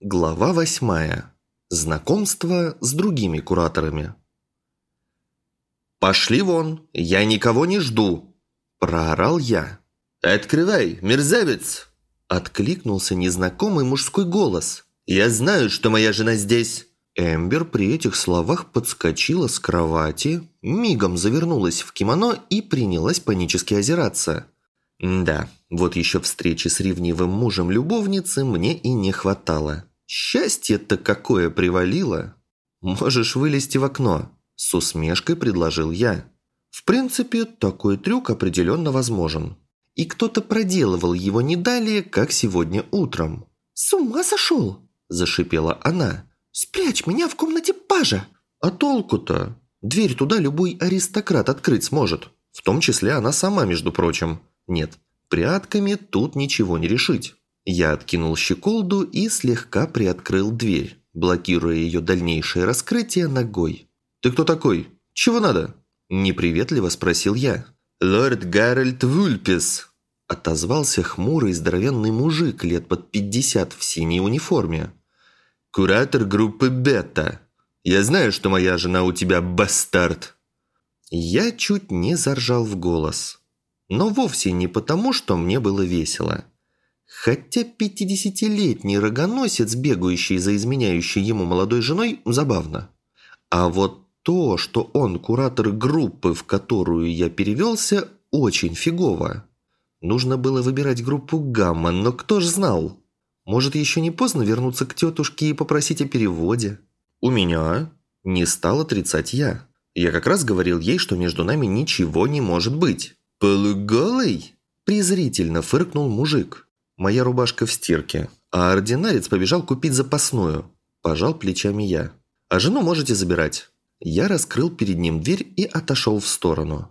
Глава восьмая. Знакомство с другими кураторами. «Пошли вон, я никого не жду!» – проорал я. «Открывай, мерзавец!» – откликнулся незнакомый мужской голос. «Я знаю, что моя жена здесь!» Эмбер при этих словах подскочила с кровати, мигом завернулась в кимоно и принялась панически озираться. Да, вот еще встречи с ревнивым мужем любовницы мне и не хватало. Счастье-то какое привалило! Можешь вылезти в окно, с усмешкой предложил я. В принципе, такой трюк определенно возможен. И кто-то проделывал его не далее, как сегодня утром. «С ума сошел!» – зашипела она. «Спрячь меня в комнате пажа!» «А толку-то? Дверь туда любой аристократ открыть сможет. В том числе она сама, между прочим. Нет, прятками тут ничего не решить». Я откинул щеколду и слегка приоткрыл дверь, блокируя ее дальнейшее раскрытие ногой. «Ты кто такой? Чего надо?» – неприветливо спросил я. «Лорд Гарольд Вульпес», – отозвался хмурый здоровенный мужик лет под пятьдесят в синей униформе куратор группы «Бета». Я знаю, что моя жена у тебя бастард». Я чуть не заржал в голос. Но вовсе не потому, что мне было весело. Хотя пятидесятилетний рогоносец, бегающий за изменяющей ему молодой женой, забавно. А вот то, что он куратор группы, в которую я перевелся, очень фигово. Нужно было выбирать группу «Гамма», но кто ж знал? Может, еще не поздно вернуться к тетушке и попросить о переводе? У меня не стал отрицать я. Я как раз говорил ей, что между нами ничего не может быть. «Полуголый?» – презрительно фыркнул мужик. Моя рубашка в стирке, а ординарец побежал купить запасную. Пожал плечами я. «А жену можете забирать». Я раскрыл перед ним дверь и отошел в сторону.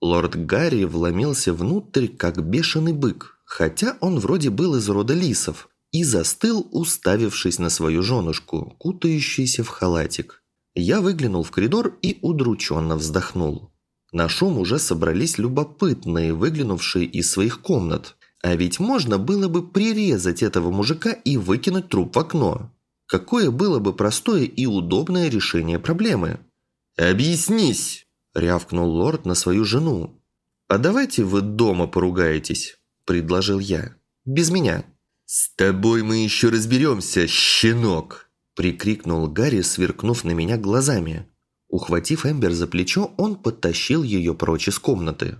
Лорд Гарри вломился внутрь, как бешеный бык, хотя он вроде был из рода лисов, и застыл, уставившись на свою женушку, кутающуюся в халатик. Я выглянул в коридор и удрученно вздохнул. На шум уже собрались любопытные, выглянувшие из своих комнат. А ведь можно было бы прирезать этого мужика и выкинуть труп в окно. Какое было бы простое и удобное решение проблемы? «Объяснись!» – рявкнул лорд на свою жену. «А давайте вы дома поругаетесь», – предложил я. «Без меня». «С тобой мы еще разберемся, щенок!» Прикрикнул Гарри, сверкнув на меня глазами. Ухватив Эмбер за плечо, он подтащил ее прочь из комнаты.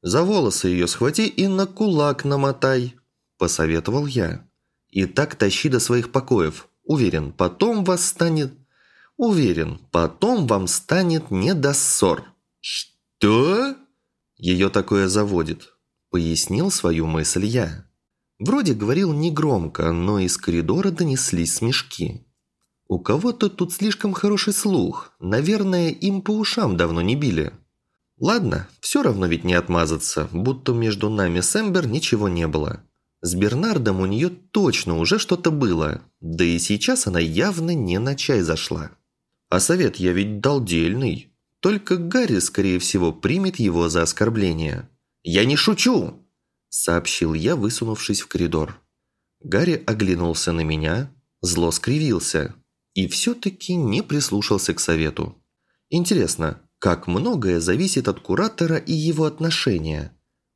«За волосы ее схвати и на кулак намотай», – посоветовал я. «И так тащи до своих покоев. Уверен, потом вас станет...» «Уверен, потом вам станет не до ссор». «Что?» «Ее такое заводит», – пояснил свою мысль я. Вроде говорил негромко, но из коридора донеслись смешки. У кого-то тут слишком хороший слух. Наверное, им по ушам давно не били. Ладно, все равно ведь не отмазаться, будто между нами с Эмбер ничего не было. С Бернардом у нее точно уже что-то было, да и сейчас она явно не на чай зашла. А совет я ведь дал дельный. Только Гарри, скорее всего, примет его за оскорбление. «Я не шучу!» – сообщил я, высунувшись в коридор. Гарри оглянулся на меня, зло скривился и все-таки не прислушался к совету. Интересно, как многое зависит от куратора и его отношения.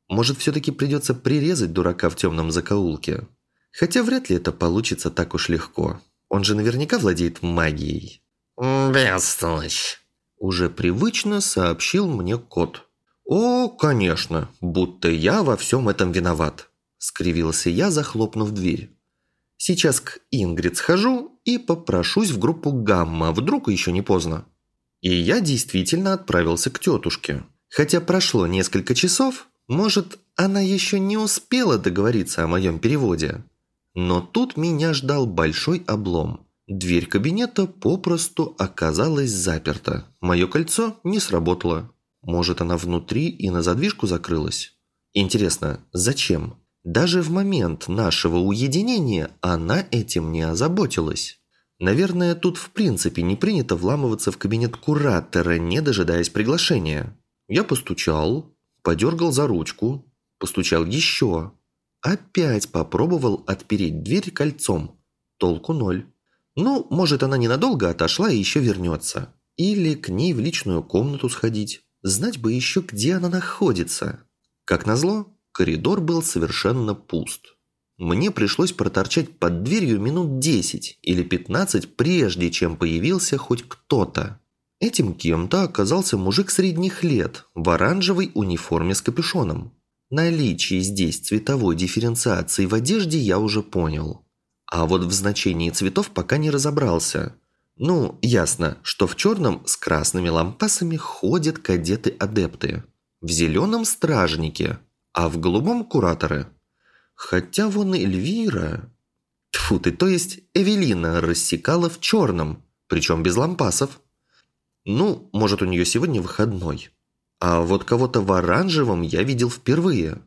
Может, все-таки придется прирезать дурака в темном закоулке? Хотя вряд ли это получится так уж легко. Он же наверняка владеет магией. «Бестолочь!» Уже привычно сообщил мне кот. «О, конечно, будто я во всем этом виноват», – скривился я, захлопнув дверь. «Сейчас к Ингрид схожу и попрошусь в группу «Гамма», вдруг еще не поздно». И я действительно отправился к тетушке. Хотя прошло несколько часов, может, она еще не успела договориться о моем переводе. Но тут меня ждал большой облом. Дверь кабинета попросту оказалась заперта. Мое кольцо не сработало. Может, она внутри и на задвижку закрылась? Интересно, зачем? Даже в момент нашего уединения она этим не озаботилась. Наверное, тут в принципе не принято вламываться в кабинет куратора, не дожидаясь приглашения. Я постучал, подергал за ручку, постучал еще. Опять попробовал отпереть дверь кольцом. толку ноль. Ну, может, она ненадолго отошла и еще вернется. Или к ней в личную комнату сходить. Знать бы еще, где она находится. Как назло, коридор был совершенно пуст. Мне пришлось проторчать под дверью минут 10 или 15, прежде чем появился хоть кто-то. Этим кем-то оказался мужик средних лет в оранжевой униформе с капюшоном. Наличие здесь цветовой дифференциации в одежде я уже понял. А вот в значении цветов пока не разобрался. Ну, ясно, что в черном с красными лампасами ходят кадеты-адепты. В зеленом – стражники, а в голубом – кураторы. Хотя вон Эльвира... Тьфу ты, то есть Эвелина рассекала в черном, причем без лампасов. Ну, может, у нее сегодня выходной. А вот кого-то в оранжевом я видел впервые.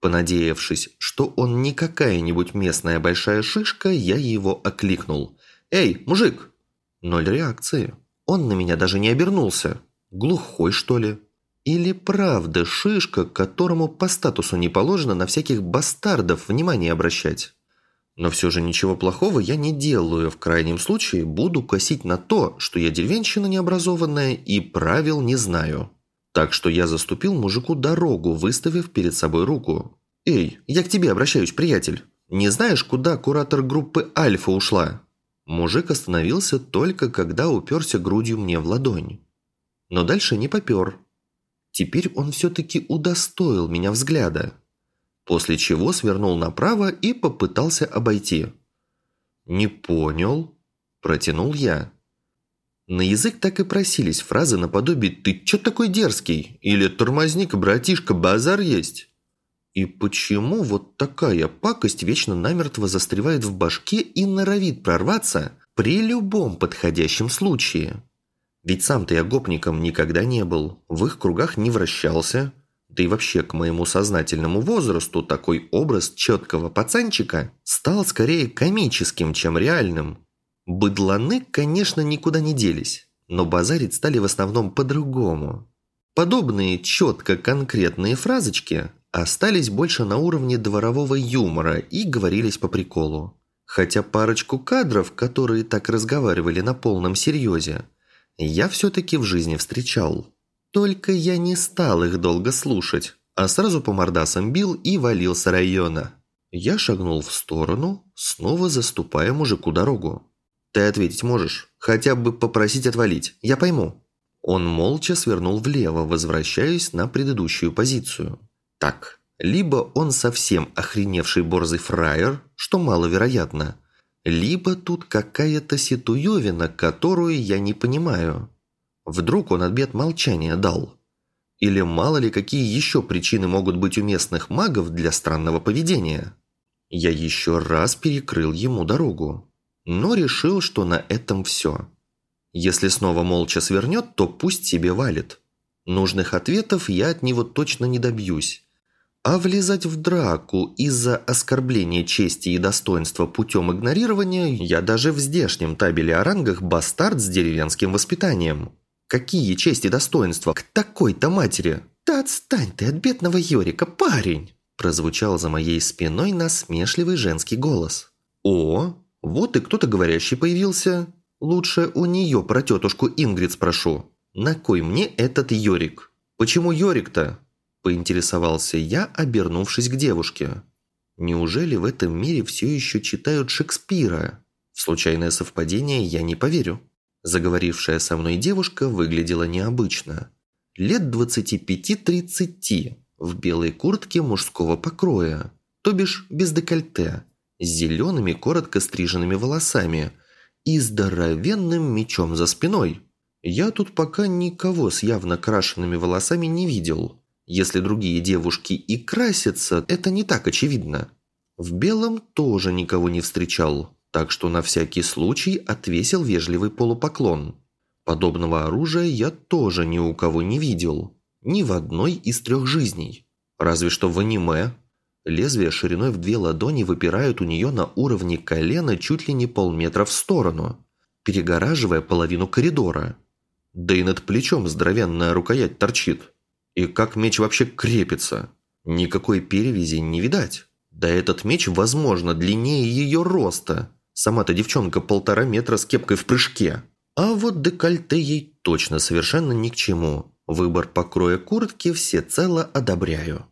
Понадеявшись, что он не какая-нибудь местная большая шишка, я его окликнул. «Эй, мужик!» Ноль реакции. Он на меня даже не обернулся. Глухой, что ли? Или правда шишка, которому по статусу не положено на всяких бастардов внимание обращать? Но все же ничего плохого я не делаю, в крайнем случае буду косить на то, что я деревенщина необразованная и правил не знаю. Так что я заступил мужику дорогу, выставив перед собой руку. «Эй, я к тебе обращаюсь, приятель. Не знаешь, куда куратор группы Альфа ушла?» Мужик остановился только когда уперся грудью мне в ладонь. Но дальше не попер. Теперь он все-таки удостоил меня взгляда. После чего свернул направо и попытался обойти. «Не понял», – протянул я. На язык так и просились фразы наподобие «ты чё такой дерзкий?» или «тормозник, братишка, базар есть?» И почему вот такая пакость вечно намертво застревает в башке и норовит прорваться при любом подходящем случае? Ведь сам-то я гопником никогда не был, в их кругах не вращался, да и вообще к моему сознательному возрасту такой образ четкого пацанчика стал скорее комическим, чем реальным. Быдланы, конечно, никуда не делись, но базарить стали в основном по-другому. Подобные четко конкретные фразочки остались больше на уровне дворового юмора и говорились по приколу. Хотя парочку кадров, которые так разговаривали на полном серьезе, я все-таки в жизни встречал. Только я не стал их долго слушать, а сразу по мордасам бил и валил с района. Я шагнул в сторону, снова заступая мужику дорогу. Ты ответить можешь? Хотя бы попросить отвалить. Я пойму». Он молча свернул влево, возвращаясь на предыдущую позицию. Так, либо он совсем охреневший борзый фраер, что маловероятно, либо тут какая-то ситуевина, которую я не понимаю. Вдруг он отбед молчания дал. Или мало ли какие еще причины могут быть у местных магов для странного поведения. Я еще раз перекрыл ему дорогу но решил, что на этом все. Если снова молча свернет, то пусть себе валит. Нужных ответов я от него точно не добьюсь. А влезать в драку из-за оскорбления чести и достоинства путем игнорирования я даже в здешнем табеле о рангах бастард с деревенским воспитанием. Какие чести и достоинства к такой-то матери? Да отстань ты от бедного Йорика, парень! Прозвучал за моей спиной насмешливый женский голос. О, вот и кто-то говорящий появился. Лучше у нее про тетушку Ингрид спрошу. На кой мне этот Йорик? Почему Йорик-то? Поинтересовался я, обернувшись к девушке. Неужели в этом мире все еще читают Шекспира? В случайное совпадение я не поверю. Заговорившая со мной девушка выглядела необычно. Лет 25-30, в белой куртке мужского покроя, то бишь без декольте – с зелеными коротко стриженными волосами и здоровенным мечом за спиной. Я тут пока никого с явно крашенными волосами не видел. Если другие девушки и красятся, это не так очевидно. В белом тоже никого не встречал, так что на всякий случай отвесил вежливый полупоклон. Подобного оружия я тоже ни у кого не видел. Ни в одной из трех жизней. Разве что в аниме Лезвия шириной в две ладони выпирают у нее на уровне колена чуть ли не полметра в сторону, перегораживая половину коридора. Да и над плечом здоровенная рукоять торчит. И как меч вообще крепится? Никакой перевязи не видать. Да этот меч, возможно, длиннее ее роста. Сама-то девчонка полтора метра с кепкой в прыжке. А вот декольте ей точно совершенно ни к чему. Выбор покроя куртки всецело одобряю.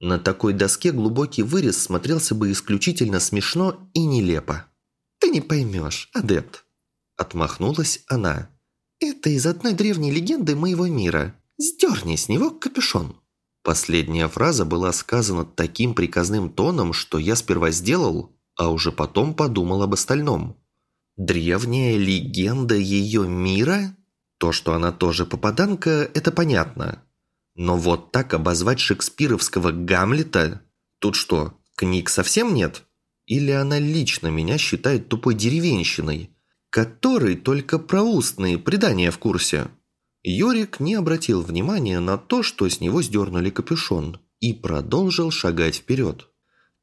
На такой доске глубокий вырез смотрелся бы исключительно смешно и нелепо. «Ты не поймешь, адепт», – отмахнулась она. «Это из одной древней легенды моего мира. Сдерни с него капюшон». Последняя фраза была сказана таким приказным тоном, что я сперва сделал, а уже потом подумал об остальном. Древняя легенда ее мира? То, что она тоже попаданка, это понятно. Но вот так обозвать шекспировского Гамлета? Тут что, книг совсем нет? Или она лично меня считает тупой деревенщиной, который только про устные предания в курсе? Йорик не обратил внимания на то, что с него сдернули капюшон, и продолжил шагать вперед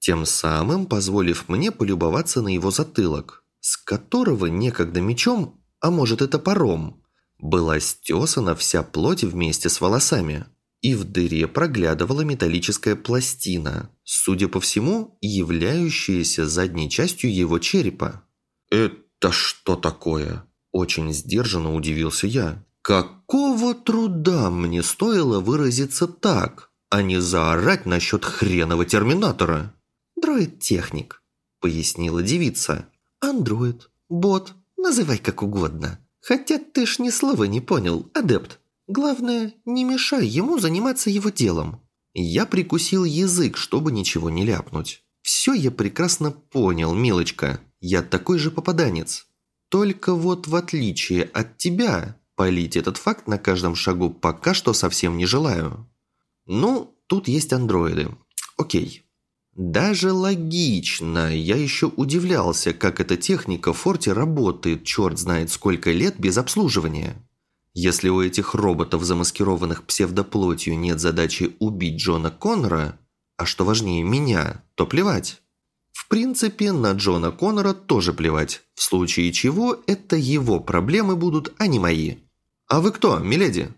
тем самым позволив мне полюбоваться на его затылок, с которого некогда мечом, а может и топором, была стесана вся плоть вместе с волосами, и в дыре проглядывала металлическая пластина, судя по всему, являющаяся задней частью его черепа. «Это что такое?» – очень сдержанно удивился я. «Какого труда мне стоило выразиться так, а не заорать насчет хренового терминатора?» «Дроид-техник», – пояснила девица. «Андроид, бот, называй как угодно. Хотя ты ж ни слова не понял, адепт. Главное, не мешай ему заниматься его делом». Я прикусил язык, чтобы ничего не ляпнуть. «Все я прекрасно понял, милочка. Я такой же попаданец. Только вот в отличие от тебя, полить этот факт на каждом шагу пока что совсем не желаю. Ну, тут есть андроиды. Окей, даже логично. Я еще удивлялся, как эта техника в форте работает, черт знает сколько лет без обслуживания. Если у этих роботов, замаскированных псевдоплотью, нет задачи убить Джона Коннора, а что важнее меня, то плевать. В принципе, на Джона Коннора тоже плевать, в случае чего это его проблемы будут, а не мои. «А вы кто, миледи?»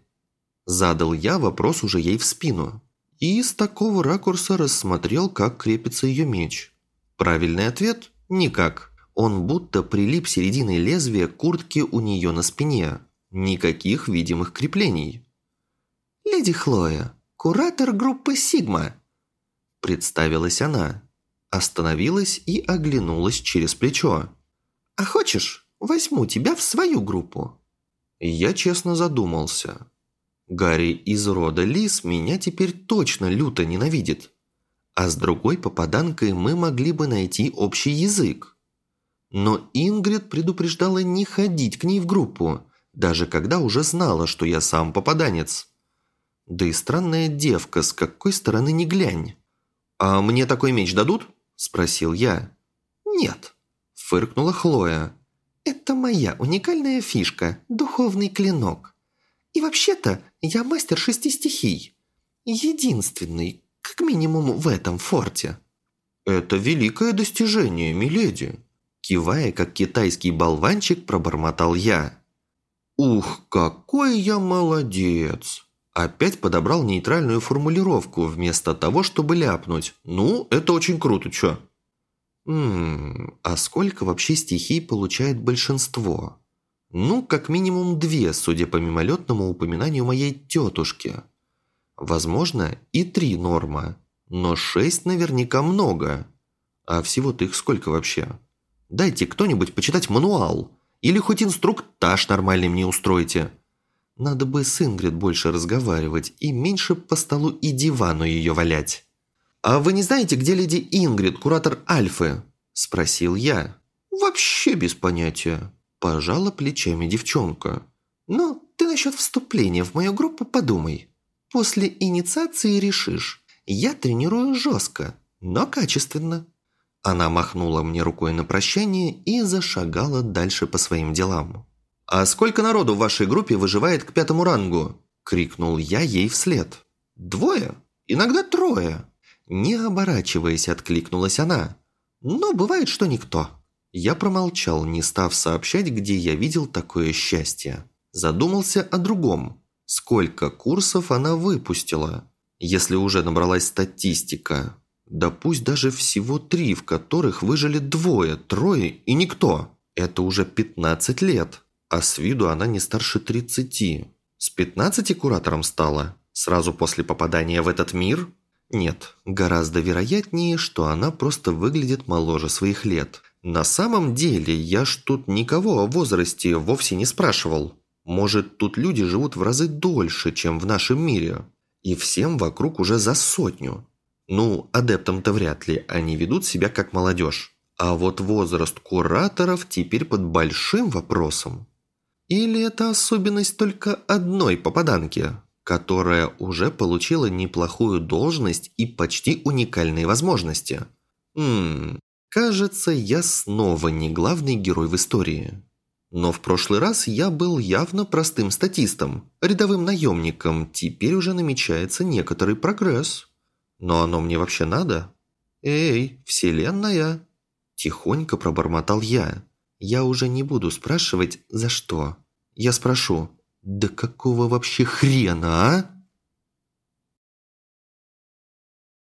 Задал я вопрос уже ей в спину и с такого ракурса рассмотрел, как крепится ее меч. Правильный ответ – никак. Он будто прилип серединой лезвия куртки у нее на спине. Никаких видимых креплений. «Леди Хлоя, куратор группы «Сигма», – представилась она. Остановилась и оглянулась через плечо. «А хочешь, возьму тебя в свою группу?» Я честно задумался. Гарри из рода Лис меня теперь точно люто ненавидит. А с другой попаданкой мы могли бы найти общий язык. Но Ингрид предупреждала не ходить к ней в группу, даже когда уже знала, что я сам попаданец. Да и странная девка, с какой стороны не глянь. «А мне такой меч дадут?» – спросил я. «Нет», – фыркнула Хлоя. «Это моя уникальная фишка – духовный клинок. И вообще-то я мастер шести стихий. Единственный, как минимум в этом форте». «Это великое достижение, миледи», кивая, как китайский болванчик, пробормотал я. «Ух, какой я молодец!» Опять подобрал нейтральную формулировку, вместо того, чтобы ляпнуть. «Ну, это очень круто, чё?» «Ммм, а сколько вообще стихий получает большинство?» Ну, как минимум две, судя по мимолетному упоминанию моей тетушки. Возможно, и три норма, но шесть наверняка много. А всего-то их сколько вообще? Дайте кто-нибудь почитать мануал. Или хоть инструктаж нормальный мне устройте. Надо бы с Ингрид больше разговаривать и меньше по столу и дивану ее валять. «А вы не знаете, где леди Ингрид, куратор Альфы?» – спросил я. «Вообще без понятия», Пожала плечами девчонка. «Ну, ты насчет вступления в мою группу подумай. После инициации решишь. Я тренирую жестко, но качественно». Она махнула мне рукой на прощание и зашагала дальше по своим делам. «А сколько народу в вашей группе выживает к пятому рангу?» – крикнул я ей вслед. «Двое? Иногда трое». Не оборачиваясь, откликнулась она. «Но бывает, что никто». Я промолчал, не став сообщать, где я видел такое счастье. Задумался о другом. Сколько курсов она выпустила? Если уже набралась статистика. Да пусть даже всего три, в которых выжили двое, трое и никто. Это уже 15 лет. А с виду она не старше 30. С 15 куратором стала? Сразу после попадания в этот мир? Нет, гораздо вероятнее, что она просто выглядит моложе своих лет. На самом деле, я ж тут никого о возрасте вовсе не спрашивал. Может, тут люди живут в разы дольше, чем в нашем мире. И всем вокруг уже за сотню. Ну, адептам-то вряд ли, они ведут себя как молодежь. А вот возраст кураторов теперь под большим вопросом. Или это особенность только одной попаданки, которая уже получила неплохую должность и почти уникальные возможности? Ммм, кажется, я снова не главный герой в истории. Но в прошлый раз я был явно простым статистом, рядовым наемником, теперь уже намечается некоторый прогресс. Но оно мне вообще надо? Эй, вселенная! Тихонько пробормотал я. Я уже не буду спрашивать, за что. Я спрошу, да какого вообще хрена, а?